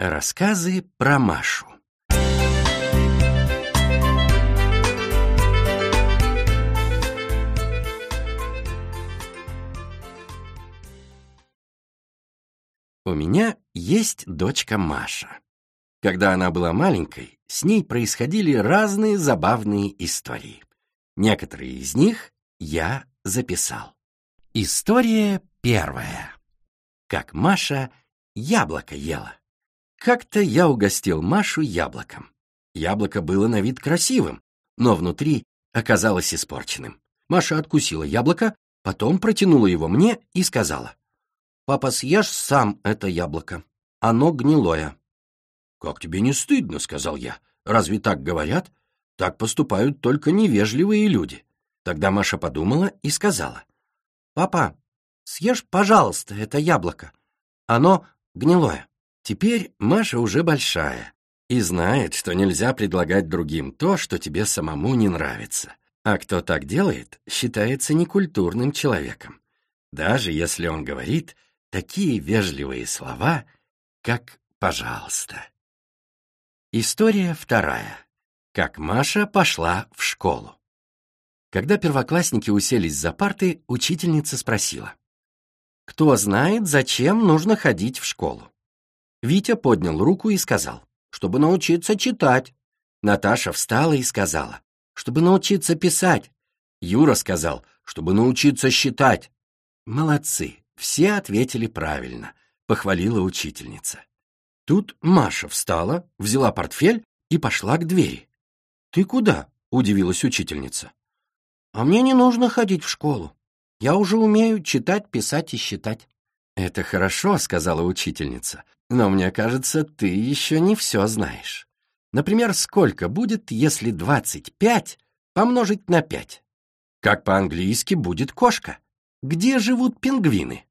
Рассказы про Машу. У меня есть дочка Маша. Когда она была маленькой, с ней происходили разные забавные истории. Некоторые из них я записал. История первая. Как Маша яблоко ела. Как-то я угостил Машу яблоком. Яблоко было на вид красивым, но внутри оказалось испорченным. Маша откусила яблоко, потом протянула его мне и сказала, «Папа, съешь сам это яблоко. Оно гнилое». «Как тебе не стыдно?» — сказал я. «Разве так говорят? Так поступают только невежливые люди». Тогда Маша подумала и сказала, «Папа, съешь, пожалуйста, это яблоко. Оно гнилое». Теперь Маша уже большая и знает, что нельзя предлагать другим то, что тебе самому не нравится. А кто так делает, считается некультурным человеком, даже если он говорит такие вежливые слова, как «пожалуйста». История вторая. Как Маша пошла в школу. Когда первоклассники уселись за парты, учительница спросила. «Кто знает, зачем нужно ходить в школу?» Витя поднял руку и сказал, чтобы научиться читать. Наташа встала и сказала, чтобы научиться писать. Юра сказал, чтобы научиться считать. Молодцы, все ответили правильно, похвалила учительница. Тут Маша встала, взяла портфель и пошла к двери. «Ты куда?» — удивилась учительница. «А мне не нужно ходить в школу. Я уже умею читать, писать и считать». «Это хорошо», — сказала учительница, «но мне кажется, ты еще не все знаешь. Например, сколько будет, если 25 помножить на 5? Как по-английски будет кошка? Где живут пингвины?»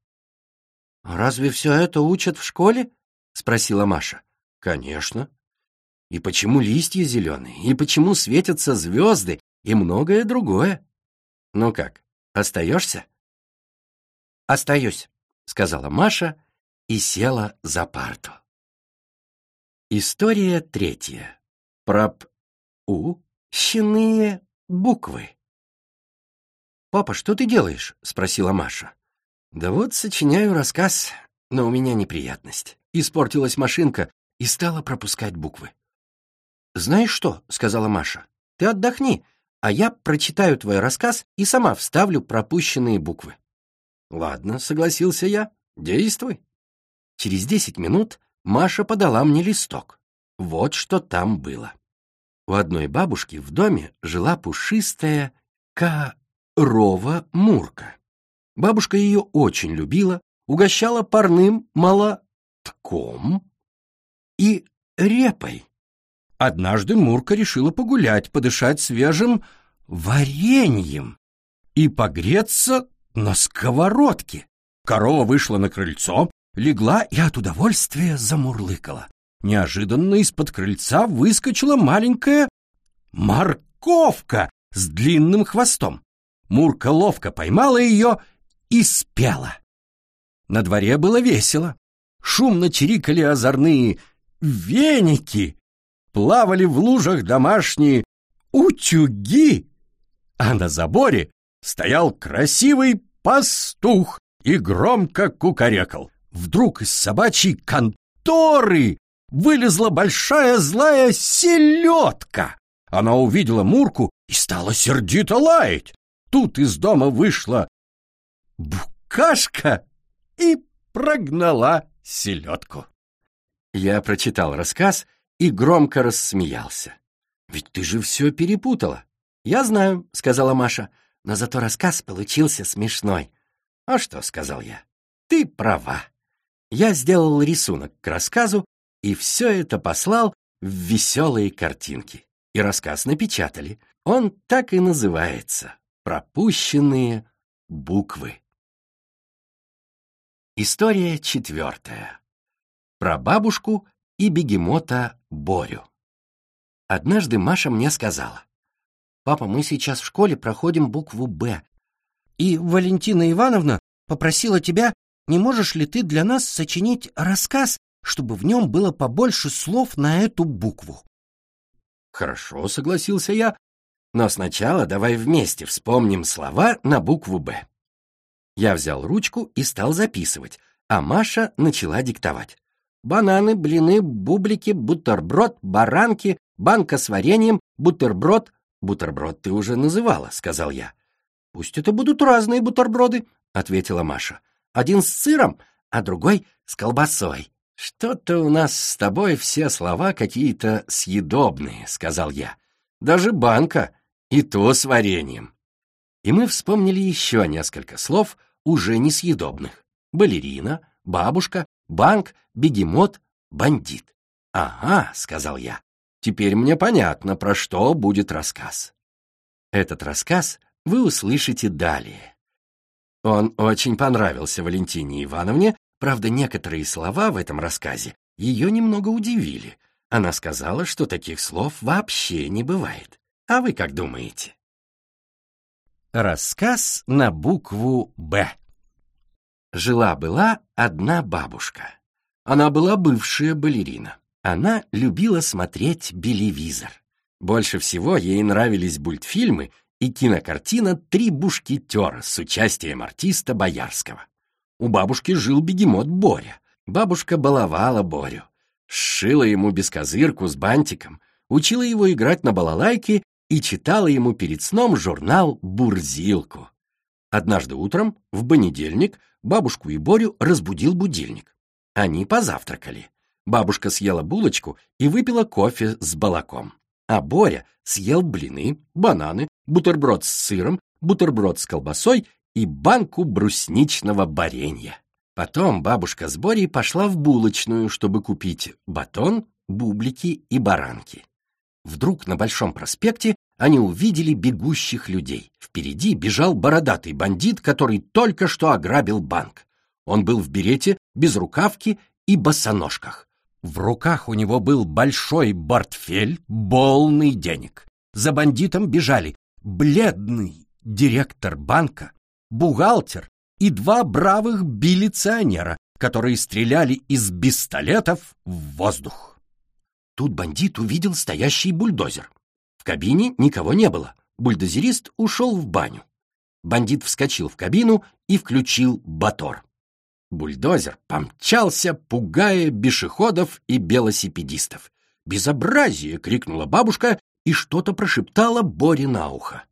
«Разве все это учат в школе?» — спросила Маша. «Конечно. И почему листья зеленые, и почему светятся звезды, и многое другое. Ну как, остаешься?» «Остаюсь», сказала Маша и села за парту. История третья. Про у щенные буквы. «Папа, что ты делаешь?» — спросила Маша. «Да вот сочиняю рассказ, но у меня неприятность. Испортилась машинка и стала пропускать буквы». «Знаешь что?» — сказала Маша. «Ты отдохни, а я прочитаю твой рассказ и сама вставлю пропущенные буквы». «Ладно», — согласился я, — «действуй». Через десять минут Маша подала мне листок. Вот что там было. У одной бабушки в доме жила пушистая корова-мурка. Бабушка ее очень любила, угощала парным молотком и репой. Однажды Мурка решила погулять, подышать свежим вареньем и погреться на сковородке. Корова вышла на крыльцо, легла и от удовольствия замурлыкала. Неожиданно из-под крыльца выскочила маленькая морковка с длинным хвостом. Мурка ловко поймала ее и спела. На дворе было весело. Шумно чирикали озорные веники, плавали в лужах домашние утюги, а на заборе стоял красивый пастух и громко кукарекал. Вдруг из собачьей конторы вылезла большая злая селедка. Она увидела Мурку и стала сердито лаять. Тут из дома вышла букашка и прогнала селедку. Я прочитал рассказ и громко рассмеялся. «Ведь ты же все перепутала». «Я знаю», — сказала Маша но зато рассказ получился смешной. «А что?» — сказал я. «Ты права». Я сделал рисунок к рассказу и все это послал в веселые картинки. И рассказ напечатали. Он так и называется «Пропущенные буквы». История четвертая. Про бабушку и бегемота Борю. Однажды Маша мне сказала, Папа, мы сейчас в школе проходим букву «Б». И Валентина Ивановна попросила тебя, не можешь ли ты для нас сочинить рассказ чтобы в нем было побольше слов на эту букву. Хорошо, согласился я, но сначала давай вместе вспомним слова на букву «Б». Я взял ручку и стал записывать, а Маша начала диктовать. Бананы, блины, бублики, бутерброд, баранки, банка с вареньем, бутерброд. Бутерброд ты уже называла, сказал я. Пусть это будут разные бутерброды, ответила Маша. Один с сыром, а другой с колбасой. Что-то у нас с тобой все слова какие-то съедобные, сказал я. Даже банка, и то с вареньем. И мы вспомнили еще несколько слов, уже несъедобных. Балерина, бабушка, банк, бегемот, бандит. «Ага», — сказал я, — «теперь мне понятно, про что будет рассказ». Этот рассказ вы услышите далее. Он очень понравился Валентине Ивановне, правда, некоторые слова в этом рассказе ее немного удивили. Она сказала, что таких слов вообще не бывает. А вы как думаете? Рассказ на букву «Б». Жила-была одна бабушка. Она была бывшая балерина. Она любила смотреть телевизор. Больше всего ей нравились мультфильмы и кинокартина «Три бушкетера» с участием артиста Боярского. У бабушки жил бегемот Боря. Бабушка баловала Борю, сшила ему бескозырку с бантиком, учила его играть на балалайке и читала ему перед сном журнал «Бурзилку». Однажды утром, в понедельник, бабушку и Борю разбудил будильник. Они позавтракали. Бабушка съела булочку и выпила кофе с балаком. А Боря съел блины, бананы, бутерброд с сыром, бутерброд с колбасой и банку брусничного варенья. Потом бабушка с Борей пошла в булочную, чтобы купить батон, бублики и баранки. Вдруг на Большом проспекте они увидели бегущих людей. Впереди бежал бородатый бандит, который только что ограбил банк. Он был в берете, без рукавки и босоножках. В руках у него был большой портфель, полный денег. За бандитом бежали бледный директор банка, бухгалтер и два бравых билиционера, которые стреляли из пистолетов в воздух. Тут бандит увидел стоящий бульдозер. В кабине никого не было. Бульдозерист ушел в баню. Бандит вскочил в кабину и включил мотор. Бульдозер помчался, пугая бешеходов и велосипедистов. «Безобразие!» — крикнула бабушка и что-то прошептала Боре на ухо.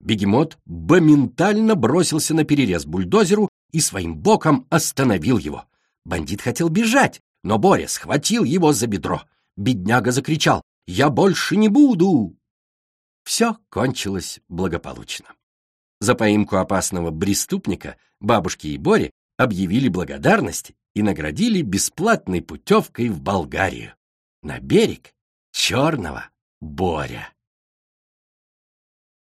Бегемот моментально бросился на перерез бульдозеру и своим боком остановил его. Бандит хотел бежать, но Боря схватил его за бедро. Бедняга закричал «Я больше не буду!» Все кончилось благополучно. За поимку опасного преступника бабушке и Боре объявили благодарность и наградили бесплатной путевкой в Болгарию на берег Черного Боря.